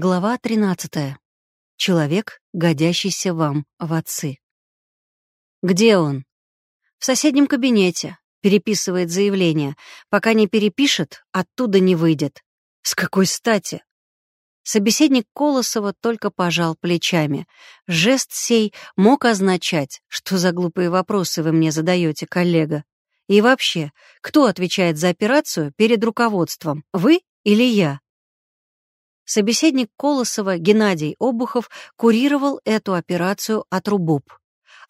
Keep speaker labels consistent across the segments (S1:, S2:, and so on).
S1: Глава 13. Человек, годящийся вам в отцы. Где он? В соседнем кабинете. Переписывает заявление. Пока не перепишет, оттуда не выйдет. С какой стати? Собеседник Колосова только пожал плечами. Жест сей мог означать, что за глупые вопросы вы мне задаете, коллега. И вообще, кто отвечает за операцию перед руководством, вы или я? Собеседник Колосова Геннадий Обухов курировал эту операцию от РУБОП.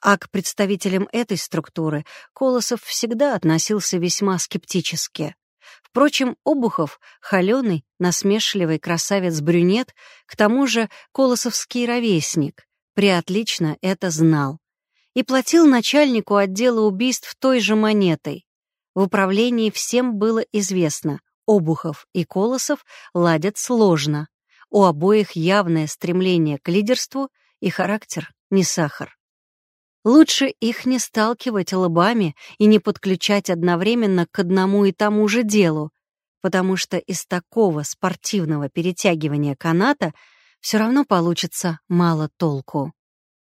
S1: А к представителям этой структуры Колосов всегда относился весьма скептически. Впрочем, Обухов — холеный, насмешливый красавец-брюнет, к тому же колосовский ровесник, приотлично это знал. И платил начальнику отдела убийств той же монетой. В управлении всем было известно, Обухов и Колосов ладят сложно. У обоих явное стремление к лидерству и характер не сахар. Лучше их не сталкивать лбами и не подключать одновременно к одному и тому же делу, потому что из такого спортивного перетягивания каната все равно получится мало толку.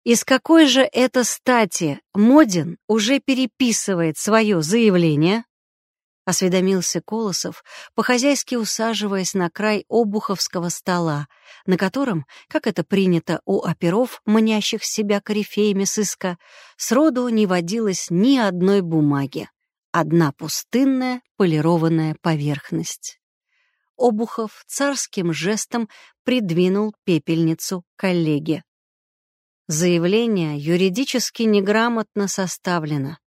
S1: Из какой же это стати Модин уже переписывает свое заявление? — осведомился Колосов, по-хозяйски усаживаясь на край обуховского стола, на котором, как это принято у оперов, манящих себя корифеями сыска, сроду не водилось ни одной бумаги. Одна пустынная полированная поверхность. Обухов царским жестом придвинул пепельницу коллеге. Заявление юридически неграмотно составлено. —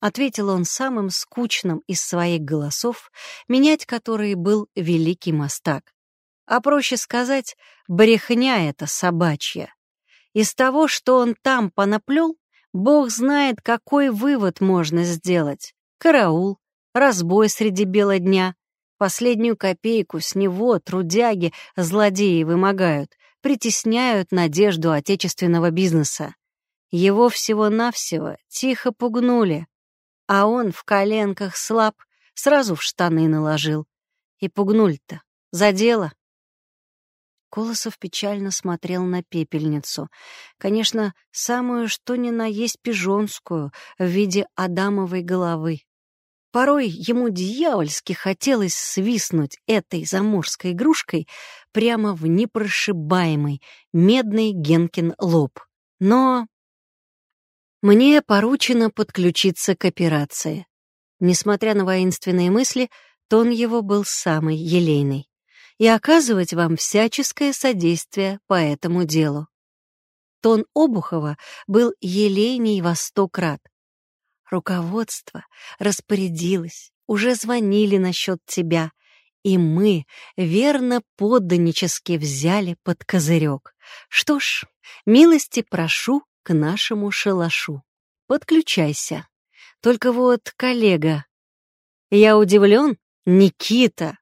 S1: ответил он самым скучным из своих голосов, менять которые был великий мастак. А проще сказать, брехня это собачья. Из того, что он там понаплел, бог знает, какой вывод можно сделать. Караул, разбой среди бела дня, последнюю копейку с него трудяги, злодеи вымогают, притесняют надежду отечественного бизнеса. Его всего-навсего тихо пугнули, а он в коленках слаб, сразу в штаны наложил. И пугнуль-то. Задело. Колосов печально смотрел на пепельницу. Конечно, самую что ни на есть пижонскую в виде адамовой головы. Порой ему дьявольски хотелось свистнуть этой заморской игрушкой прямо в непрошибаемый медный Генкин лоб. Но мне поручено подключиться к операции. Несмотря на воинственные мысли, тон его был самый елейный. И оказывать вам всяческое содействие по этому делу. Тон Обухова был елейней во сто крат. Руководство распорядилось, уже звонили насчет тебя, и мы верно подданнически взяли под козырек. Что ж, милости прошу к нашему шалашу. Подключайся. Только вот, коллега, я удивлен, Никита.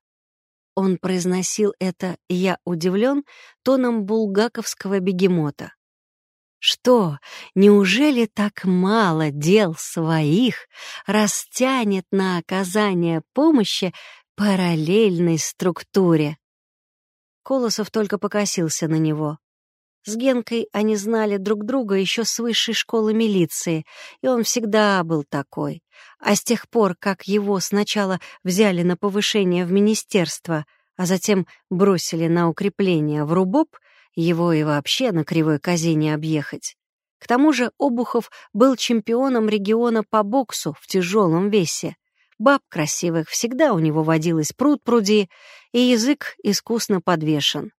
S1: Он произносил это «я удивлен» тоном булгаковского бегемота. Что, неужели так мало дел своих растянет на оказание помощи параллельной структуре? Колосов только покосился на него. С Генкой они знали друг друга еще с высшей школы милиции, и он всегда был такой. А с тех пор, как его сначала взяли на повышение в министерство, а затем бросили на укрепление в РУБОП, его и вообще на кривой козе объехать. К тому же Обухов был чемпионом региона по боксу в тяжелом весе. Баб красивых всегда у него водилось пруд-пруди, и язык искусно подвешен.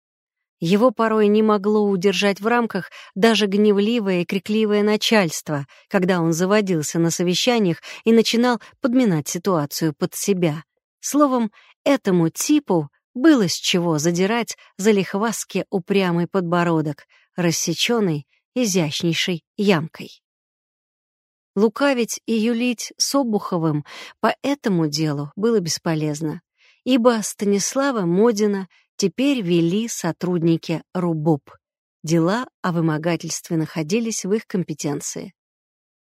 S1: Его порой не могло удержать в рамках даже гневливое и крикливое начальство, когда он заводился на совещаниях и начинал подминать ситуацию под себя. Словом, этому типу было с чего задирать за лихваски упрямый подбородок, рассеченный изящнейшей ямкой. Лукавить и юлить с Обуховым по этому делу было бесполезно, ибо Станислава Модина теперь вели сотрудники РУБОП. Дела о вымогательстве находились в их компетенции.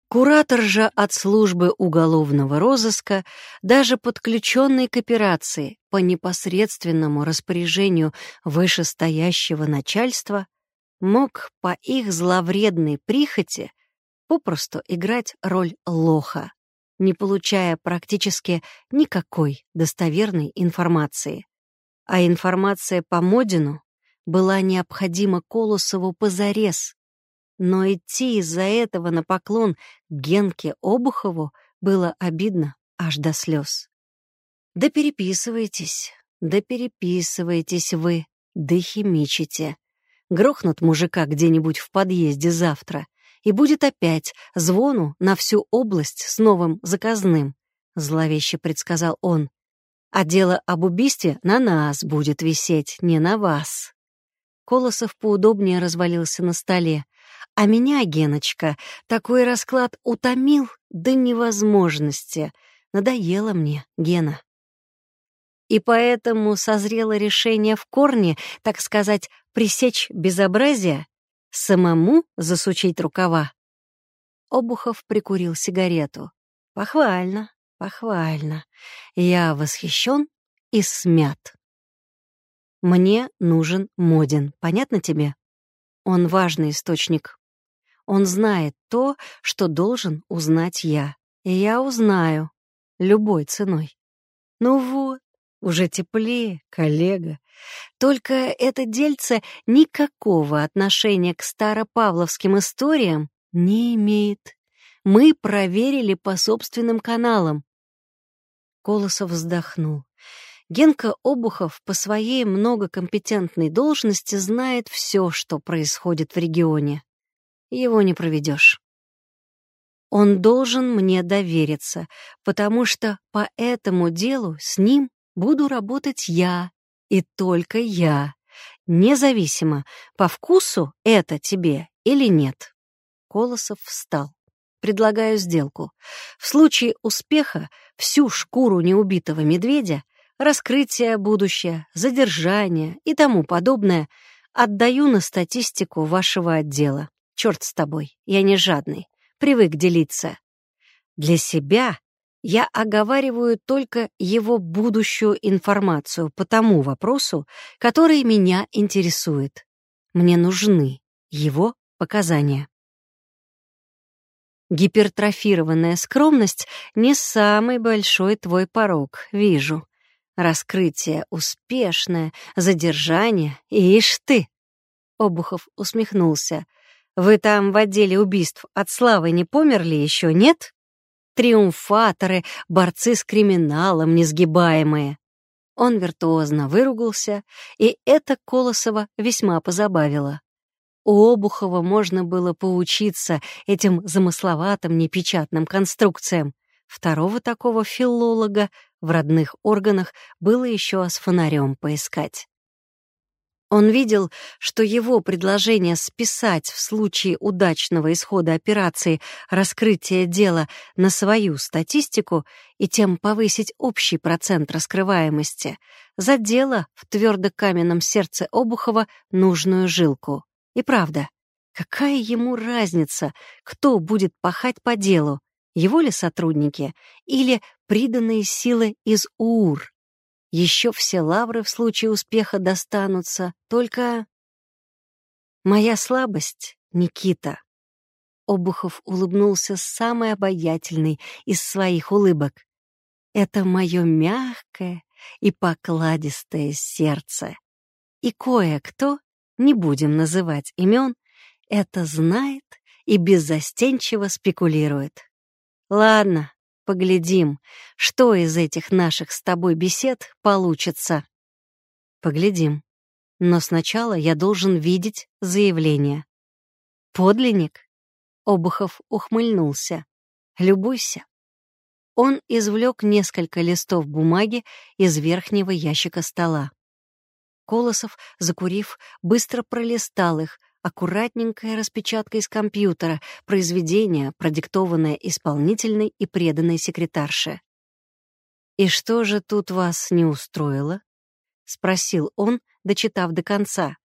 S1: Куратор же от службы уголовного розыска, даже подключенный к операции по непосредственному распоряжению вышестоящего начальства, мог по их зловредной прихоти попросту играть роль лоха, не получая практически никакой достоверной информации. А информация по Модину была необходима Колосову позарез, но идти из-за этого на поклон Генке Обухову было обидно аж до слез. Да переписывайтесь, да переписывайтесь вы, да химичите. Грохнут мужика где-нибудь в подъезде завтра, и будет опять звону на всю область с новым заказным, зловеще предсказал он. А дело об убийстве на нас будет висеть, не на вас. Колосов поудобнее развалился на столе, а меня, Геночка, такой расклад утомил до невозможности. Надоело мне, Гена. И поэтому созрело решение в корне, так сказать, пресечь безобразие, самому засучить рукава. Обухов прикурил сигарету. Похвально, похвально. Я восхищен и смят. Мне нужен Модин, понятно тебе? Он важный источник он знает то, что должен узнать я. И я узнаю. Любой ценой. Ну вот, уже теплее, коллега. Только это дельце никакого отношения к старопавловским историям не имеет. Мы проверили по собственным каналам. Колосов вздохнул. Генка Обухов по своей многокомпетентной должности знает все, что происходит в регионе его не проведешь. Он должен мне довериться, потому что по этому делу с ним буду работать я, и только я, независимо, по вкусу это тебе или нет. Колосов встал. Предлагаю сделку. В случае успеха всю шкуру неубитого медведя, раскрытие будущее, задержание и тому подобное отдаю на статистику вашего отдела. Черт с тобой, я не жадный, привык делиться. Для себя я оговариваю только его будущую информацию по тому вопросу, который меня интересует. Мне нужны его показания. Гипертрофированная скромность — не самый большой твой порог, вижу. Раскрытие успешное, задержание, ишь ты! Обухов усмехнулся. Вы там в отделе убийств от славы не померли еще, нет? Триумфаторы, борцы с криминалом, несгибаемые. Он виртуозно выругался, и это Колосова весьма позабавило. У Обухова можно было поучиться этим замысловатым непечатным конструкциям. Второго такого филолога в родных органах было еще с фонарем поискать. Он видел, что его предложение списать в случае удачного исхода операции раскрытие дела на свою статистику и тем повысить общий процент раскрываемости задело в твердо-каменном сердце Обухова нужную жилку. И правда, какая ему разница, кто будет пахать по делу, его ли сотрудники или приданные силы из УУР? Еще все лавры в случае успеха достанутся, только... Моя слабость, Никита. Обухов улыбнулся с самой обаятельной из своих улыбок. Это мое мягкое и покладистое сердце. И кое-кто, не будем называть имен, это знает и беззастенчиво спекулирует. Ладно, Поглядим, что из этих наших с тобой бесед получится. Поглядим. Но сначала я должен видеть заявление. Подлинник? Обухов ухмыльнулся. Любуйся. Он извлек несколько листов бумаги из верхнего ящика стола. Колосов, закурив, быстро пролистал их, аккуратненькая распечатка из компьютера, произведение, продиктованное исполнительной и преданной секретарше. «И что же тут вас не устроило?» — спросил он, дочитав до конца.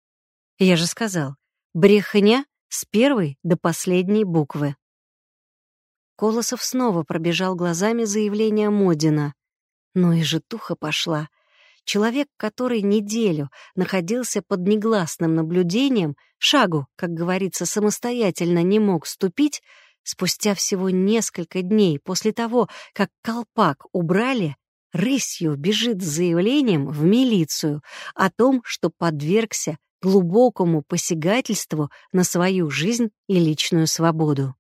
S1: «Я же сказал, брехня с первой до последней буквы». Колосов снова пробежал глазами заявление Модина. Но и житуха пошла. Человек, который неделю находился под негласным наблюдением, шагу, как говорится, самостоятельно не мог ступить, спустя всего несколько дней после того, как колпак убрали, рысью бежит с заявлением в милицию о том, что подвергся глубокому посягательству на свою жизнь и личную свободу.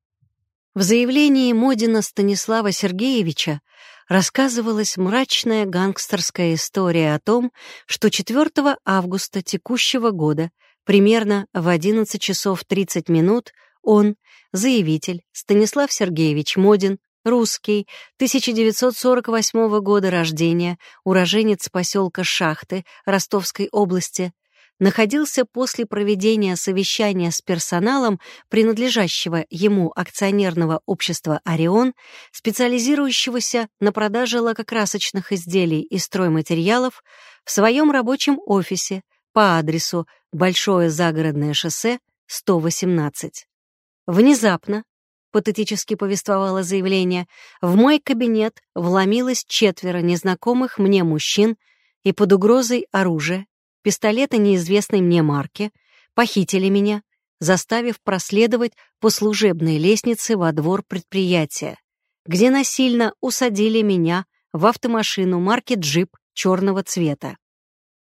S1: В заявлении Модина Станислава Сергеевича рассказывалась мрачная гангстерская история о том, что 4 августа текущего года, примерно в 11 часов 30 минут, он, заявитель Станислав Сергеевич Модин, русский, 1948 года рождения, уроженец поселка Шахты Ростовской области, находился после проведения совещания с персоналом принадлежащего ему акционерного общества «Орион», специализирующегося на продаже лакокрасочных изделий и стройматериалов, в своем рабочем офисе по адресу Большое загородное шоссе, 118. Внезапно, патетически повествовало заявление, в мой кабинет вломилось четверо незнакомых мне мужчин и под угрозой оружия пистолета неизвестной мне марки, похитили меня, заставив проследовать по служебной лестнице во двор предприятия, где насильно усадили меня в автомашину марки «Джип» черного цвета.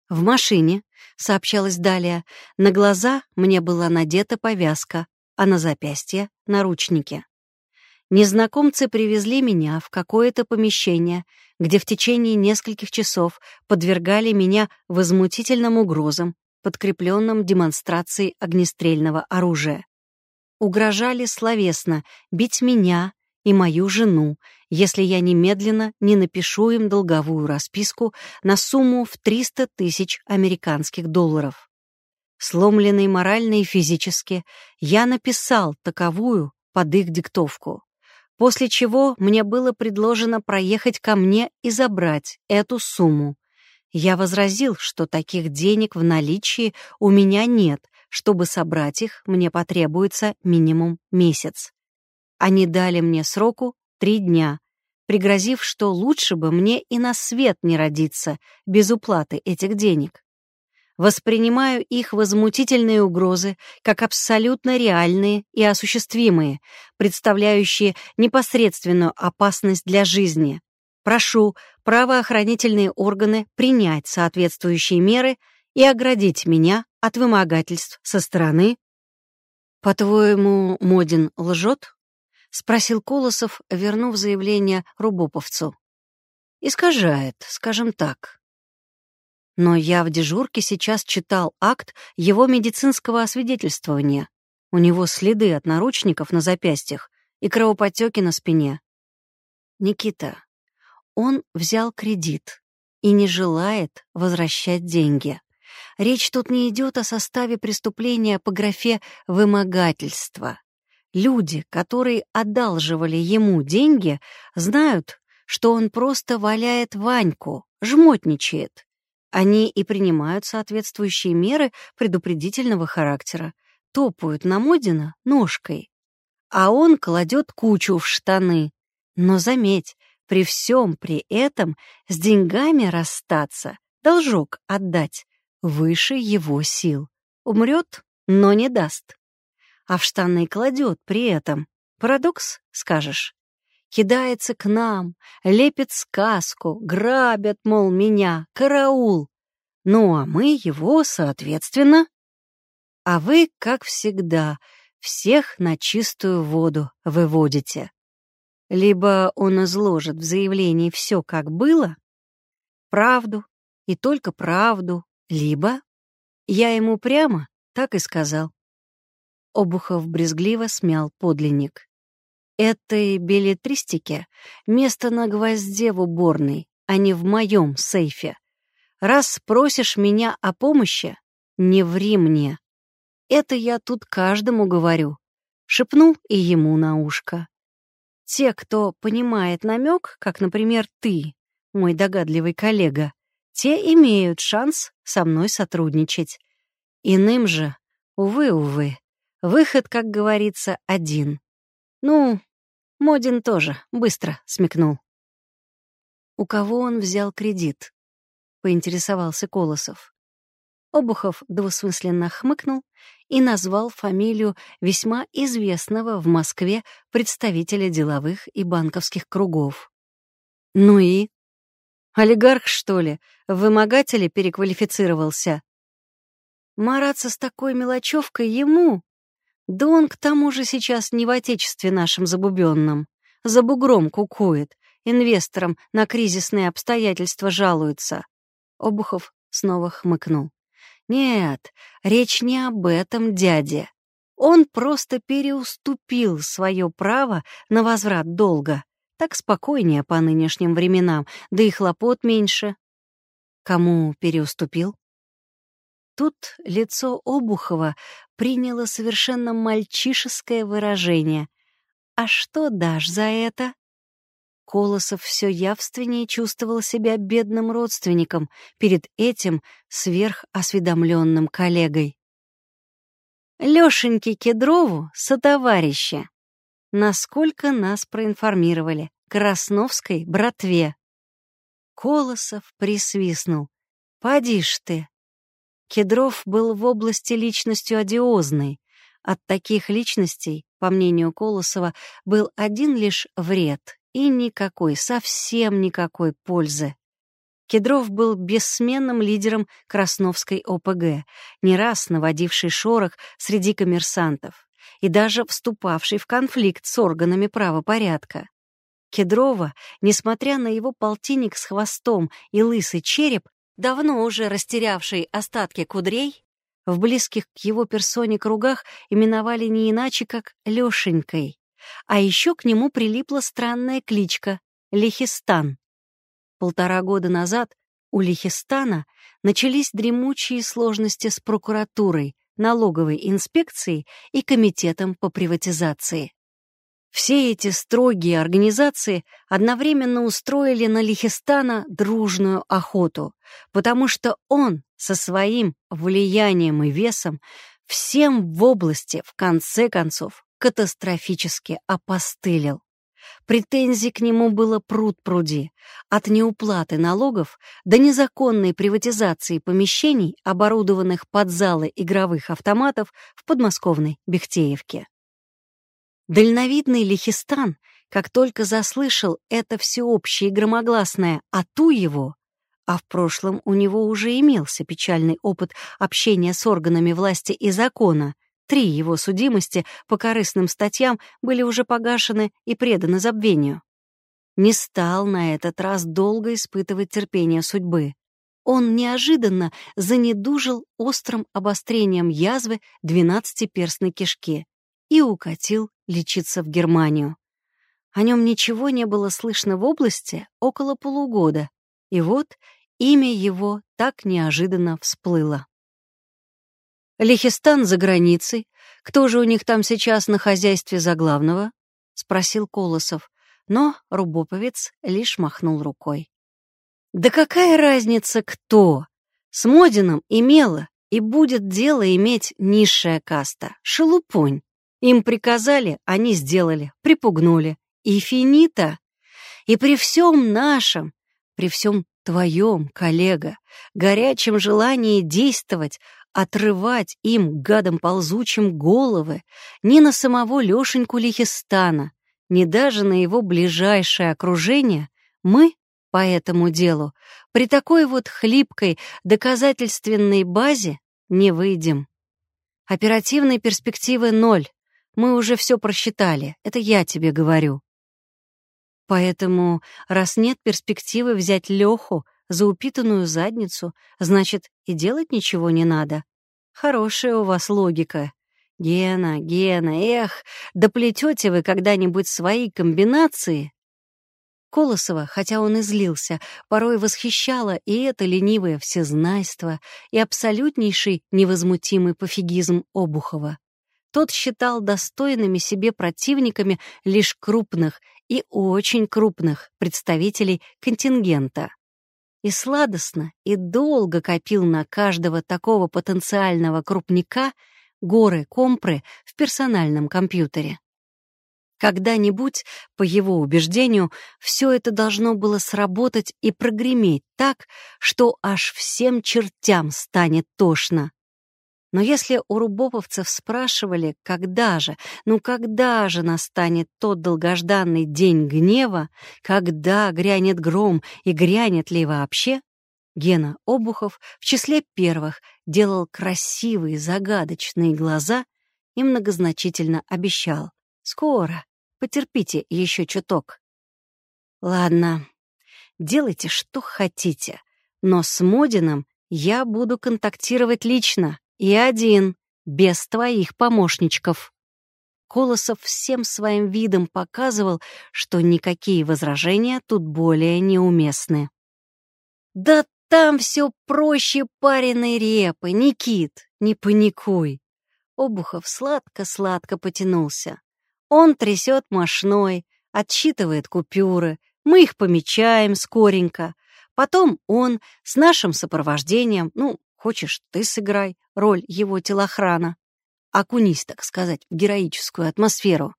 S1: В машине, сообщалось далее, на глаза мне была надета повязка, а на запястье — наручники. Незнакомцы привезли меня в какое-то помещение, где в течение нескольких часов подвергали меня возмутительным угрозам, подкрепленным демонстрацией огнестрельного оружия. Угрожали словесно бить меня и мою жену, если я немедленно не напишу им долговую расписку на сумму в 300 тысяч американских долларов. Сломленный морально и физически, я написал таковую под их диктовку после чего мне было предложено проехать ко мне и забрать эту сумму. Я возразил, что таких денег в наличии у меня нет, чтобы собрать их, мне потребуется минимум месяц. Они дали мне сроку три дня, пригрозив, что лучше бы мне и на свет не родиться без уплаты этих денег воспринимаю их возмутительные угрозы как абсолютно реальные и осуществимые, представляющие непосредственную опасность для жизни. Прошу правоохранительные органы принять соответствующие меры и оградить меня от вымогательств со стороны. «По-твоему, Модин лжет?» — спросил Колосов, вернув заявление Рубоповцу. «Искажает, скажем так». Но я в дежурке сейчас читал акт его медицинского освидетельствования. У него следы от наручников на запястьях и кровоподтеки на спине. Никита, он взял кредит и не желает возвращать деньги. Речь тут не идет о составе преступления по графе «вымогательство». Люди, которые одалживали ему деньги, знают, что он просто валяет Ваньку, жмотничает. Они и принимают соответствующие меры предупредительного характера, топают на Модина ножкой. А он кладет кучу в штаны. Но заметь, при всем при этом с деньгами расстаться, должок отдать, выше его сил. Умрет, но не даст. А в штаны кладет при этом. Парадокс, скажешь? Кидается к нам, лепит сказку, грабят, мол, меня, караул. Ну, а мы его, соответственно. А вы, как всегда, всех на чистую воду выводите. Либо он изложит в заявлении все, как было, правду и только правду, либо я ему прямо так и сказал. Обухов брезгливо смял подлинник этой билетристике место на гвозде в уборной, а не в моем сейфе. Раз просишь меня о помощи, не ври мне. Это я тут каждому говорю. Шепнул и ему на ушко. Те, кто понимает намек, как, например, ты, мой догадливый коллега, те имеют шанс со мной сотрудничать. Иным же, увы, увы, выход, как говорится, один. Ну, Модин тоже быстро смекнул. «У кого он взял кредит?» — поинтересовался Колосов. Обухов двусмысленно хмыкнул и назвал фамилию весьма известного в Москве представителя деловых и банковских кругов. «Ну и?» «Олигарх, что ли? В вымогателе переквалифицировался?» Мараться с такой мелочевкой ему? Да он к тому же сейчас не в отечестве нашем забубенном. За бугром кукует, инвесторам на кризисные обстоятельства жалуется. Обухов снова хмыкнул. Нет, речь не об этом, дяде. Он просто переуступил свое право на возврат долга. Так спокойнее по нынешним временам, да и хлопот меньше. Кому переуступил? Тут лицо Обухова приняло совершенно мальчишеское выражение. «А что дашь за это?» Колосов все явственнее чувствовал себя бедным родственником перед этим сверхосведомленным коллегой. Лешеньке Кедрову, сотоварища, насколько нас проинформировали, Красновской братве. Колосов присвистнул. «Поди ж ты!» Кедров был в области личностью одиозной. От таких личностей, по мнению Колосова, был один лишь вред и никакой, совсем никакой пользы. Кедров был бессменным лидером Красновской ОПГ, не раз наводивший шорох среди коммерсантов и даже вступавший в конфликт с органами правопорядка. Кедрова, несмотря на его полтинник с хвостом и лысый череп, давно уже растерявший остатки кудрей, в близких к его персоне кругах именовали не иначе, как Лешенькой. А еще к нему прилипла странная кличка — Лихистан. Полтора года назад у Лихистана начались дремучие сложности с прокуратурой, налоговой инспекцией и комитетом по приватизации. Все эти строгие организации одновременно устроили на Лихистана дружную охоту, потому что он со своим влиянием и весом всем в области, в конце концов, катастрофически опостылил. Претензий к нему было пруд-пруди, от неуплаты налогов до незаконной приватизации помещений, оборудованных под залы игровых автоматов в подмосковной Бехтеевке. Дальновидный Лихистан, как только заслышал это всеобщее и громогласное «ату его», а в прошлом у него уже имелся печальный опыт общения с органами власти и закона, Три его судимости по корыстным статьям были уже погашены и преданы забвению. Не стал на этот раз долго испытывать терпение судьбы. Он неожиданно занедужил острым обострением язвы двенадцатиперстной кишки и укатил лечиться в Германию. О нем ничего не было слышно в области около полугода, и вот имя его так неожиданно всплыло. Лихистан за границей. Кто же у них там сейчас на хозяйстве за главного? Спросил Колосов, но Рубоповец лишь махнул рукой. Да какая разница, кто? С Модином имела и будет дело иметь низшая каста, шелупонь. Им приказали, они сделали, припугнули. И финита. И при всем нашем, при всем твоем, коллега, горячем желании действовать, отрывать им, гадам ползучим, головы ни на самого Лешеньку Лихистана, ни даже на его ближайшее окружение, мы по этому делу при такой вот хлипкой доказательственной базе не выйдем. Оперативной перспективы ноль. Мы уже все просчитали, это я тебе говорю. Поэтому, раз нет перспективы взять Леху за упитанную задницу, значит, и делать ничего не надо. Хорошая у вас логика. Гена, Гена, эх, доплетете вы когда-нибудь свои комбинации? Колосова, хотя он и злился, порой восхищало и это ленивое всезнайство, и абсолютнейший невозмутимый пофигизм Обухова. Тот считал достойными себе противниками лишь крупных и очень крупных представителей контингента и сладостно и долго копил на каждого такого потенциального крупника горы компры в персональном компьютере. Когда-нибудь, по его убеждению, все это должно было сработать и прогреметь так, что аж всем чертям станет тошно. Но если у рубоповцев спрашивали, когда же, ну когда же настанет тот долгожданный день гнева, когда грянет гром и грянет ли вообще, Гена Обухов в числе первых делал красивые загадочные глаза и многозначительно обещал. «Скоро, потерпите еще чуток». «Ладно, делайте, что хотите, но с Модином я буду контактировать лично. И один, без твоих помощничков. Колосов всем своим видом показывал, что никакие возражения тут более неуместны. «Да там все проще пареной репы, Никит, не паникуй!» Обухов сладко-сладко потянулся. Он трясет мошной, отсчитывает купюры, мы их помечаем скоренько. Потом он с нашим сопровождением, ну, Хочешь, ты сыграй роль его телохрана. Окунись, так сказать, в героическую атмосферу.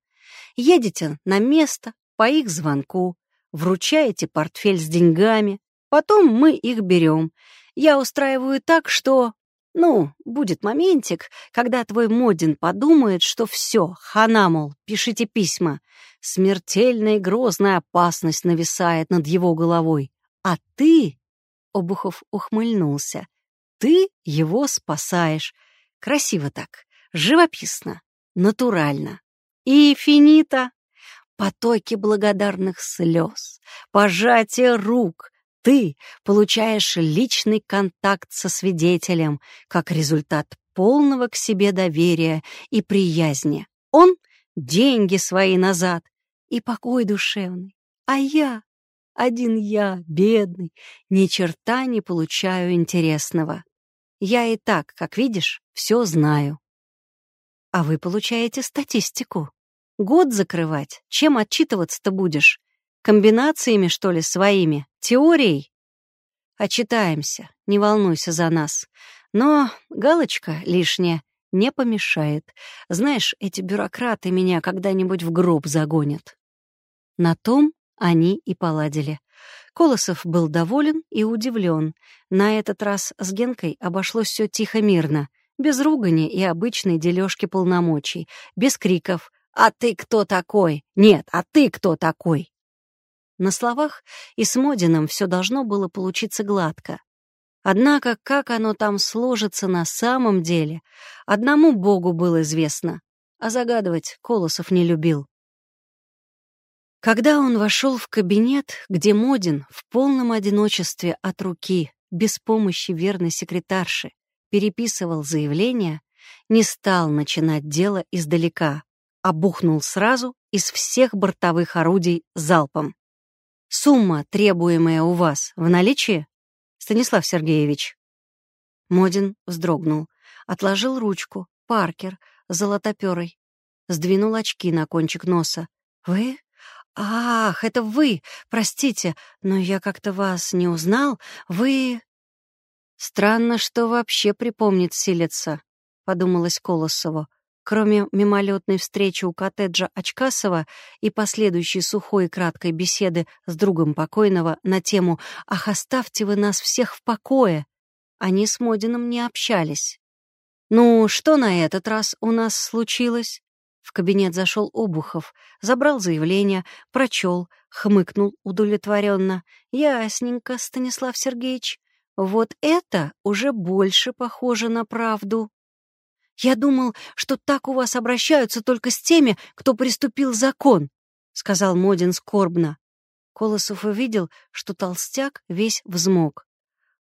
S1: Едете на место по их звонку, вручаете портфель с деньгами, потом мы их берем. Я устраиваю так, что... Ну, будет моментик, когда твой Модин подумает, что все, хана, мол, пишите письма. Смертельная и грозная опасность нависает над его головой. А ты... Обухов ухмыльнулся. Ты его спасаешь. Красиво так, живописно, натурально. И финита. Потоки благодарных слез, пожатие рук. Ты получаешь личный контакт со свидетелем как результат полного к себе доверия и приязни. Он — деньги свои назад и покой душевный. А я, один я, бедный, ни черта не получаю интересного. Я и так, как видишь, все знаю. А вы получаете статистику. Год закрывать. Чем отчитываться-то будешь? Комбинациями, что ли, своими? Теорией? Отчитаемся, не волнуйся за нас. Но галочка лишняя не помешает. Знаешь, эти бюрократы меня когда-нибудь в гроб загонят. На том они и поладили. Колосов был доволен и удивлен. На этот раз с Генкой обошлось все тихо-мирно, без ругани и обычной дележки полномочий, без криков «А ты кто такой?» «Нет, а ты кто такой?» На словах и с Модином все должно было получиться гладко. Однако, как оно там сложится на самом деле, одному Богу было известно, а загадывать Колосов не любил. Когда он вошел в кабинет, где Модин в полном одиночестве от руки, без помощи верной секретарши, переписывал заявление, не стал начинать дело издалека, а бухнул сразу из всех бортовых орудий залпом. «Сумма, требуемая у вас, в наличии?» «Станислав Сергеевич». Модин вздрогнул, отложил ручку, Паркер, золотоперой, сдвинул очки на кончик носа. «Вы? «Ах, это вы! Простите, но я как-то вас не узнал. Вы...» «Странно, что вообще припомнить силится», — подумалось Колосову. Кроме мимолетной встречи у коттеджа Очкасова и последующей сухой и краткой беседы с другом покойного на тему «Ах, оставьте вы нас всех в покое», они с Модином не общались. «Ну, что на этот раз у нас случилось?» В кабинет зашел Обухов, забрал заявление, прочел, хмыкнул удовлетворенно. «Ясненько, Станислав Сергеевич. Вот это уже больше похоже на правду». «Я думал, что так у вас обращаются только с теми, кто приступил закон», — сказал Модин скорбно. Колосов увидел, что толстяк весь взмок.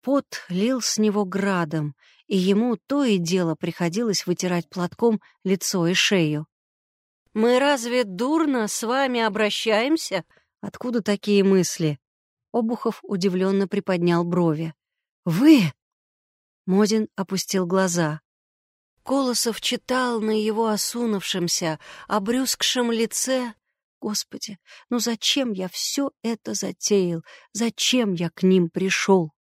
S1: Пот лил с него градом, и ему то и дело приходилось вытирать платком лицо и шею. Мы разве дурно с вами обращаемся? Откуда такие мысли? Обухов удивленно приподнял брови. Вы? Модин опустил глаза. Колосов читал на его осунувшемся, обрюзгшем лице. Господи, ну зачем я все это затеял? Зачем я к ним пришел?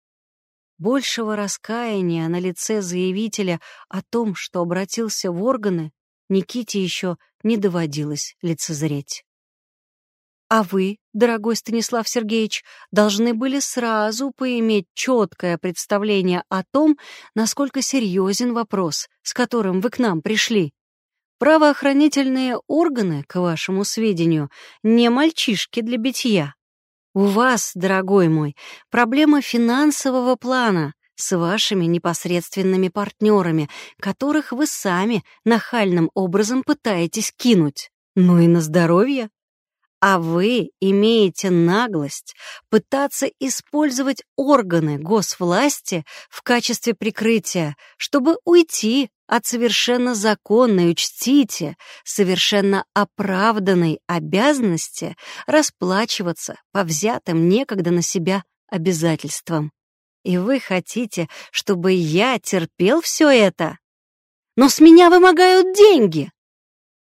S1: Большего раскаяния на лице заявителя о том, что обратился в органы, Никите еще не доводилось лицезреть. А вы, дорогой Станислав Сергеевич, должны были сразу поиметь четкое представление о том, насколько серьезен вопрос, с которым вы к нам пришли. Правоохранительные органы, к вашему сведению, не мальчишки для битья. У вас, дорогой мой, проблема финансового плана с вашими непосредственными партнерами, которых вы сами нахальным образом пытаетесь кинуть. Ну и на здоровье. А вы имеете наглость пытаться использовать органы госвласти в качестве прикрытия, чтобы уйти от совершенно законной, учтите, совершенно оправданной обязанности расплачиваться по взятым некогда на себя обязательствам. И вы хотите, чтобы я терпел все это? Но с меня вымогают деньги!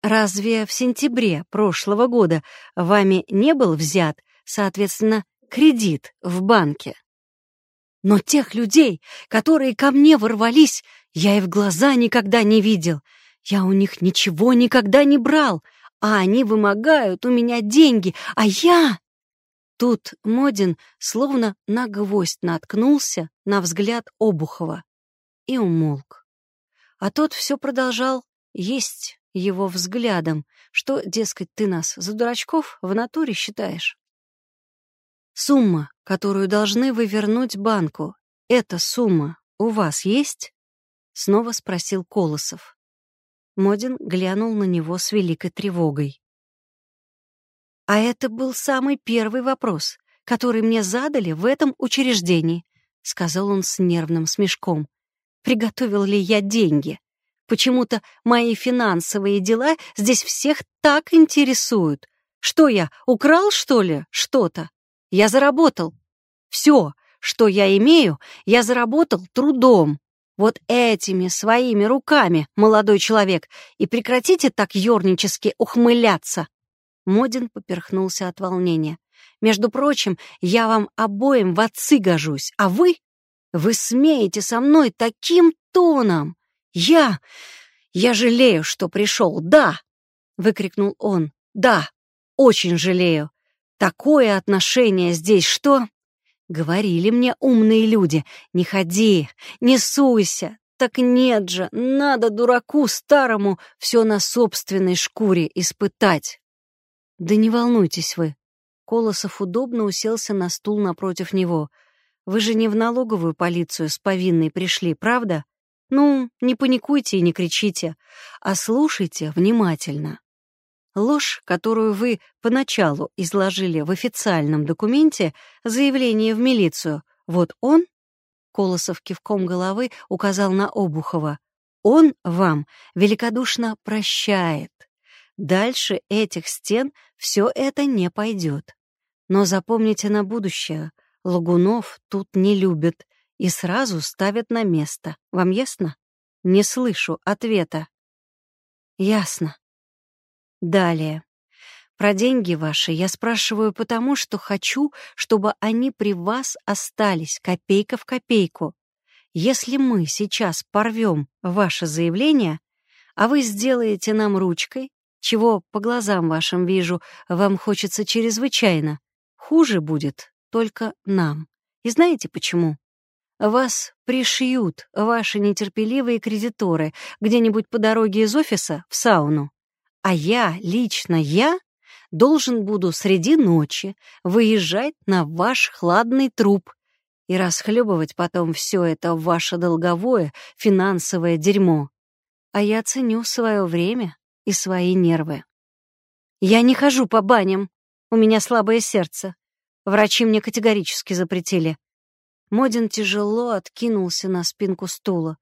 S1: Разве в сентябре прошлого года вами не был взят, соответственно, кредит в банке? Но тех людей, которые ко мне ворвались, я и в глаза никогда не видел. Я у них ничего никогда не брал, а они вымогают у меня деньги, а я... Тут Модин словно на гвоздь наткнулся на взгляд Обухова и умолк. А тот все продолжал есть его взглядом, что, дескать, ты нас за дурачков в натуре считаешь. Сумма, которую должны вы вернуть банку, эта сумма у вас есть? Снова спросил Колосов. Модин глянул на него с великой тревогой. А это был самый первый вопрос, который мне задали в этом учреждении, сказал он с нервным смешком. Приготовил ли я деньги? Почему-то мои финансовые дела здесь всех так интересуют. Что я, украл, что ли, что-то? Я заработал. Все, что я имею, я заработал трудом. Вот этими своими руками, молодой человек, и прекратите так ёрнически ухмыляться. Модин поперхнулся от волнения. Между прочим, я вам обоим в отцы гожусь, а вы... Вы смеете со мной таким тоном. «Я... я жалею, что пришел, да!» — выкрикнул он. «Да, очень жалею. Такое отношение здесь что?» Говорили мне умные люди, не ходи, не суйся. Так нет же, надо дураку старому все на собственной шкуре испытать. Да не волнуйтесь вы. Колосов удобно уселся на стул напротив него. Вы же не в налоговую полицию с повинной пришли, правда? Ну, не паникуйте и не кричите, а слушайте внимательно. Ложь, которую вы поначалу изложили в официальном документе, заявление в милицию, вот он, Колосов кивком головы указал на Обухова, он вам великодушно прощает. Дальше этих стен все это не пойдет. Но запомните на будущее, Лагунов тут не любят, и сразу ставят на место. Вам ясно? Не слышу ответа. Ясно. Далее. Про деньги ваши я спрашиваю потому, что хочу, чтобы они при вас остались копейка в копейку. Если мы сейчас порвем ваше заявление, а вы сделаете нам ручкой, чего по глазам вашим вижу, вам хочется чрезвычайно, хуже будет только нам. И знаете почему? Вас пришьют ваши нетерпеливые кредиторы где-нибудь по дороге из офиса в сауну. А я, лично я, должен буду среди ночи выезжать на ваш хладный труп и расхлебывать потом все это ваше долговое финансовое дерьмо. А я ценю свое время и свои нервы. Я не хожу по баням, у меня слабое сердце. Врачи мне категорически запретили. Модин тяжело откинулся на спинку стула.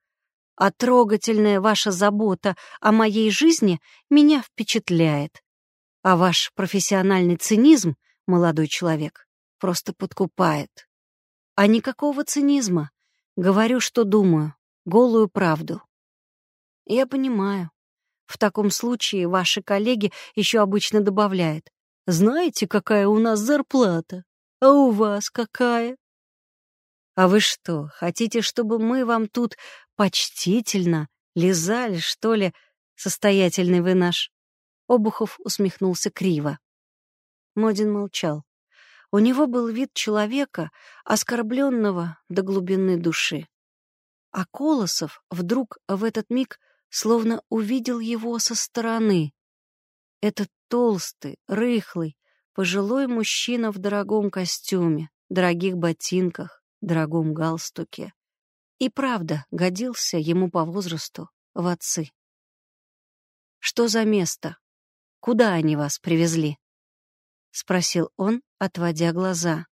S1: «А трогательная ваша забота о моей жизни меня впечатляет. А ваш профессиональный цинизм, молодой человек, просто подкупает. А никакого цинизма. Говорю, что думаю, голую правду. Я понимаю. В таком случае ваши коллеги еще обычно добавляют. Знаете, какая у нас зарплата? А у вас какая? А вы что, хотите, чтобы мы вам тут почтительно лизали, что ли, состоятельный вы наш. Обухов усмехнулся криво. Модин молчал. У него был вид человека, оскорбленного до глубины души. А Колосов вдруг в этот миг словно увидел его со стороны. Этот толстый, рыхлый, пожилой мужчина в дорогом костюме, дорогих ботинках, дорогом галстуке. И правда годился ему по возрасту в отцы. «Что за место? Куда они вас привезли?» — спросил он, отводя глаза.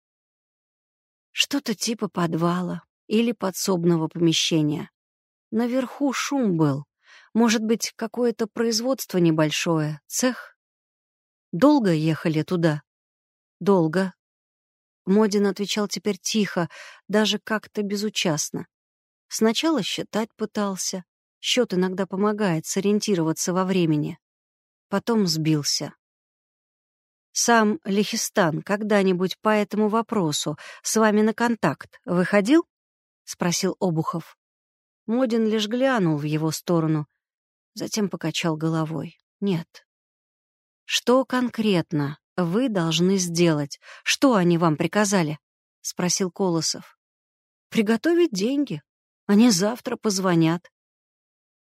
S1: «Что-то типа подвала или подсобного помещения. Наверху шум был. Может быть, какое-то производство небольшое, цех? Долго ехали туда? Долго. Модин отвечал теперь тихо, даже как-то безучастно. Сначала считать пытался. Счет иногда помогает сориентироваться во времени. Потом сбился. Сам Лихистан когда-нибудь по этому вопросу с вами на контакт выходил? спросил Обухов. Модин лишь глянул в его сторону, затем покачал головой. Нет. Что конкретно вы должны сделать? Что они вам приказали? спросил Колосов. Приготовить деньги. Они завтра позвонят.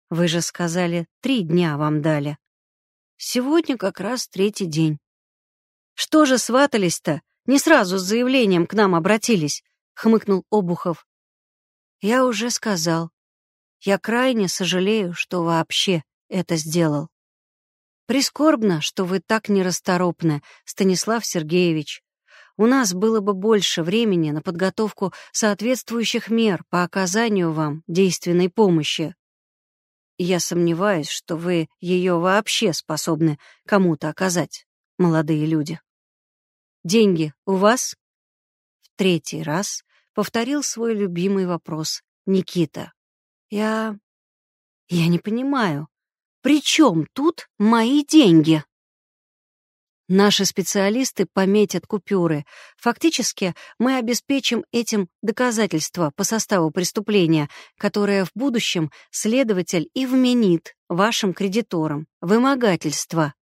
S1: Вы же сказали, три дня вам дали. Сегодня как раз третий день. Что же сватались-то? Не сразу с заявлением к нам обратились, хмыкнул Обухов. Я уже сказал. Я крайне сожалею, что вообще это сделал. Прискорбно, что вы так нерасторопны, Станислав Сергеевич. У нас было бы больше времени на подготовку соответствующих мер по оказанию вам действенной помощи. Я сомневаюсь, что вы ее вообще способны кому-то оказать, молодые люди. Деньги у вас? В третий раз повторил свой любимый вопрос Никита. Я... я не понимаю, при чем тут мои деньги? Наши специалисты пометят купюры. Фактически мы обеспечим этим доказательства по составу преступления, которое в будущем следователь и вменит вашим кредиторам. Вымогательство.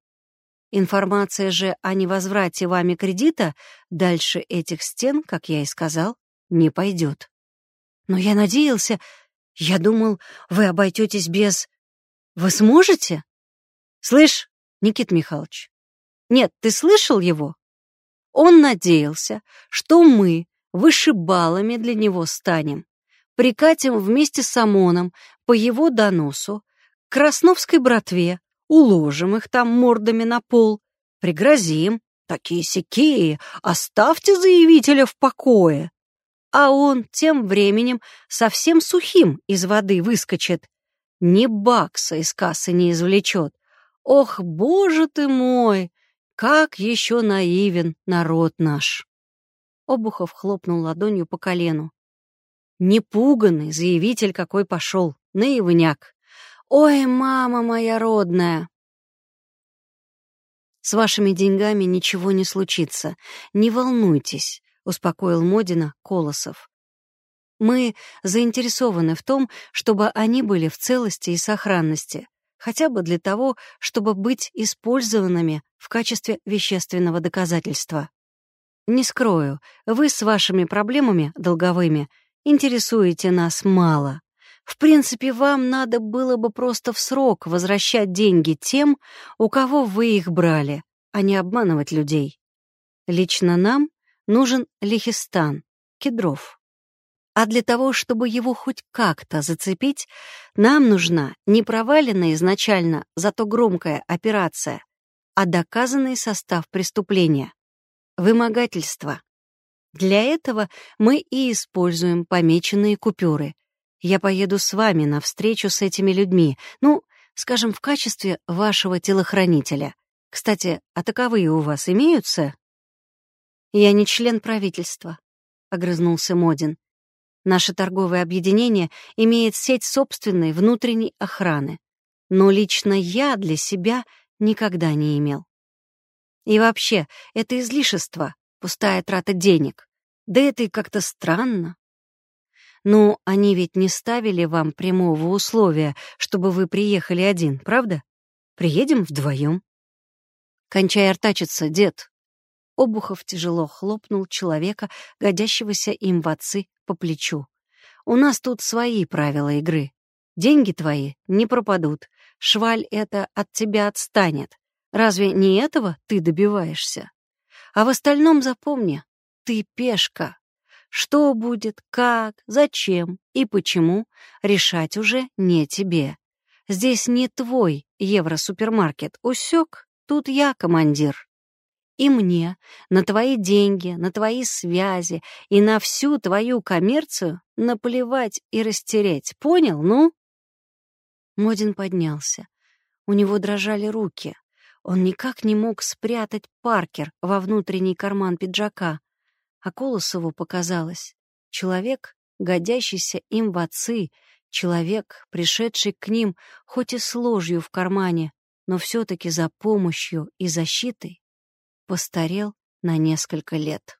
S1: Информация же о невозврате вами кредита дальше этих стен, как я и сказал, не пойдет. Но я надеялся, я думал, вы обойдетесь без... Вы сможете? Слышь, Никит Михайлович, нет, ты слышал его? Он надеялся, что мы вышибалами для него станем, прикатим вместе с ОМОНом по его доносу к Красновской братве, уложим их там мордами на пол, пригрозим, такие-сякие, оставьте заявителя в покое. А он тем временем совсем сухим из воды выскочит, ни бакса из кассы не извлечет. Ох, боже ты мой! Как еще наивен народ наш!» Обухов хлопнул ладонью по колену. Непуганный заявитель какой пошел, наивняк. «Ой, мама моя родная!» «С вашими деньгами ничего не случится. Не волнуйтесь», — успокоил Модина Колосов. «Мы заинтересованы в том, чтобы они были в целости и сохранности хотя бы для того, чтобы быть использованными в качестве вещественного доказательства. Не скрою, вы с вашими проблемами долговыми интересуете нас мало. В принципе, вам надо было бы просто в срок возвращать деньги тем, у кого вы их брали, а не обманывать людей. Лично нам нужен Лихистан, Кедров. А для того, чтобы его хоть как-то зацепить, нам нужна не проваленная изначально, зато громкая операция, а доказанный состав преступления — вымогательство. Для этого мы и используем помеченные купюры. Я поеду с вами на встречу с этими людьми, ну, скажем, в качестве вашего телохранителя. Кстати, а таковые у вас имеются? Я не член правительства, — огрызнулся Модин. Наше торговое объединение имеет сеть собственной внутренней охраны, но лично я для себя никогда не имел. И вообще, это излишество, пустая трата денег. Да это и как-то странно. Ну, они ведь не ставили вам прямого условия, чтобы вы приехали один, правда? Приедем вдвоем. Кончай артачиться, дед. Обухов тяжело хлопнул человека, годящегося им в отцы, по плечу. У нас тут свои правила игры. Деньги твои не пропадут. Шваль это от тебя отстанет. Разве не этого ты добиваешься? А в остальном запомни, ты пешка. Что будет, как, зачем и почему, решать уже не тебе. Здесь не твой евросупермаркет, усек, тут я командир. И мне на твои деньги, на твои связи и на всю твою коммерцию наплевать и растереть. Понял, ну? Модин поднялся. У него дрожали руки. Он никак не мог спрятать Паркер во внутренний карман пиджака. А Колосову показалось, человек, годящийся им в отцы, человек, пришедший к ним хоть и с ложью в кармане, но все-таки за помощью и защитой, постарел на несколько лет.